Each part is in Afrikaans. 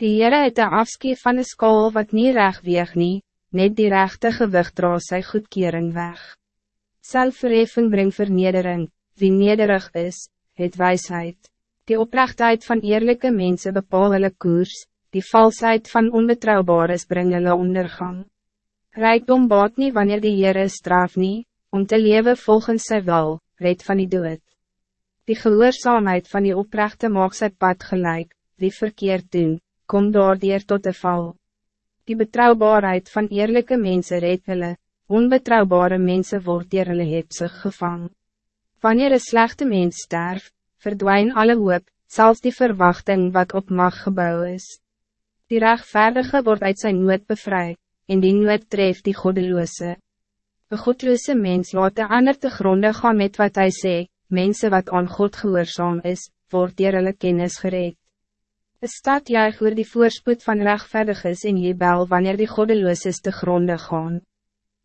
Die Heere het een afskie van een skool wat niet recht weeg nie, net die rechte gewicht dra sy goedkering weg. Selfverheffing brengt vernedering, wie nederig is, het wijsheid. Die oprechtheid van eerlijke mensen bepaal hulle koers, die valsheid van onbetrouwbaar is bring hulle ondergang. Rijkdom baat niet wanneer die Heere straf nie, om te leven volgens sy wil, red van die dood. Die gehoorzaamheid van die oprechte maak sy pad gelijk, wie verkeerd doen, kom daardier tot de val. Die betrouwbaarheid van eerlijke mensen red hulle, onbetrouwbare mensen word dier hulle hebsig gevang. Wanneer een slechte mens sterf, verdwijnt alle hoop, zelfs die verwachting wat op mag gebouw is. Die rechtvaardige wordt uit zijn nood bevrijd, en die nood treft die goddeloze. Een godloze mens laat de ander te gronde gaan met wat hij zegt, mensen wat aan God gehoorzaam is, wordt dier hulle kennis gereed. Een stad juig oor die voorspoed van rechtvaardiges en jebel wanneer die goddeloos te gronde gaan.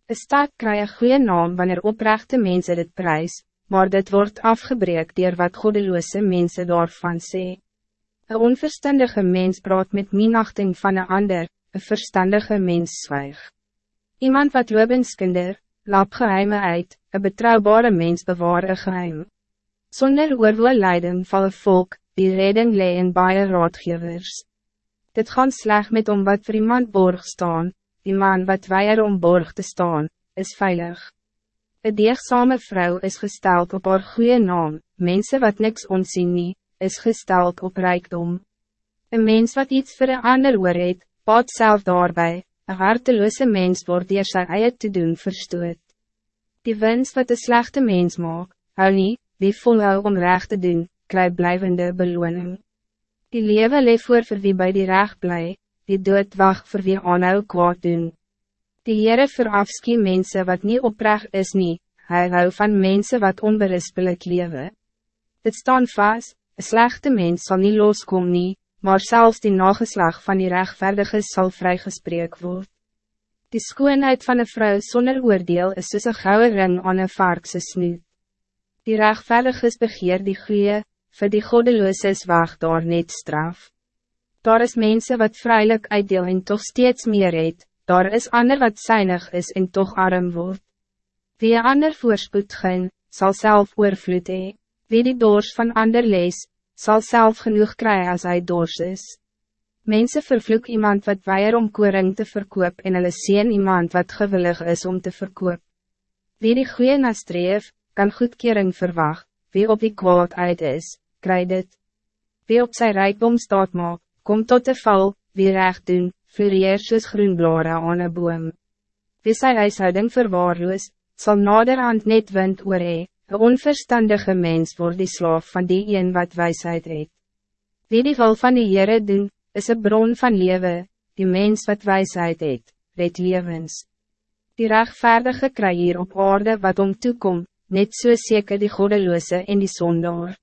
Een stad krijg een goede naam wanneer oprechte mensen dit prijs, maar dit wordt afgebreek door wat goddeloze mensen daarvan sê. Een onverstandige mens praat met minachting van een ander, een verstandige mens zwijg. Iemand wat lobenskinder, lap geheime uit, een betrouwbare mens bewaar een geheim. Zonder oorwil leiding van een volk, die redding lee in baie raadgevers. Dit gaan sleg met om wat vir iemand borg staan, die man wat weier om borg te staan, is veilig. Een deegsame vrouw is gesteld op haar goede naam, mensen wat niks onzien nie, is gesteld op rijkdom. Een mens wat iets voor een ander oor het, paad self daarbij, een harteloze mens wordt dier sy eie te doen verstoot. Die winst wat de slechte mens maak, hou nie, wie volhou om recht te doen, kry blijvende beloning. Die lewe leef voor vir wie by die reg bly, die dood wacht vir wie aanhou kwaad doen. Die Heere verafskie mense wat niet oprecht is nie, hy hou van mense wat onberispelijk lewe. Dit staan vast, een slechte mens zal niet loskom nie, maar zelfs die nageslag van die rechtvaardige zal vrygespreek word. Die skoonheid van een vrouw zonder oordeel is een gouden ring aan een varkse snoet. Die rechtvaardiges begeer die goeie, voor die goddelooses wacht daar net straf. Daar is mensen wat vrijelijk uitdeel en toch steeds meer het, daar is ander wat zuinig is en toch arm wordt. Wie ander voorspoed gaan, zal zelf oorvloed hee. Wie die doors van ander lees, zal zelf genoeg krijgen als hij doors is. Mensen vervloek iemand wat weier om koring te verkoop en hulle sien iemand wat gewillig is om te verkoop. Wie die goeie nastreef, kan goedkering verwacht, wie op die kwaad uit is, kry dit. Wie op sy rijkdom staat maak, kom tot de val, wie recht doen, floreer soos groenblare aan een boom. Wie sy huishouding verwaarloos, sal naderhand net wind oor hee, een onverstandige mens wordt die slaaf van die een wat wijsheid het. Wie die wil van die Heere doen, is een bron van lewe, die mens wat wijsheid het, red levens. Die rechtvaardige kry hier op aarde wat om toekom, net so zeker die goddeloze en die zondaar.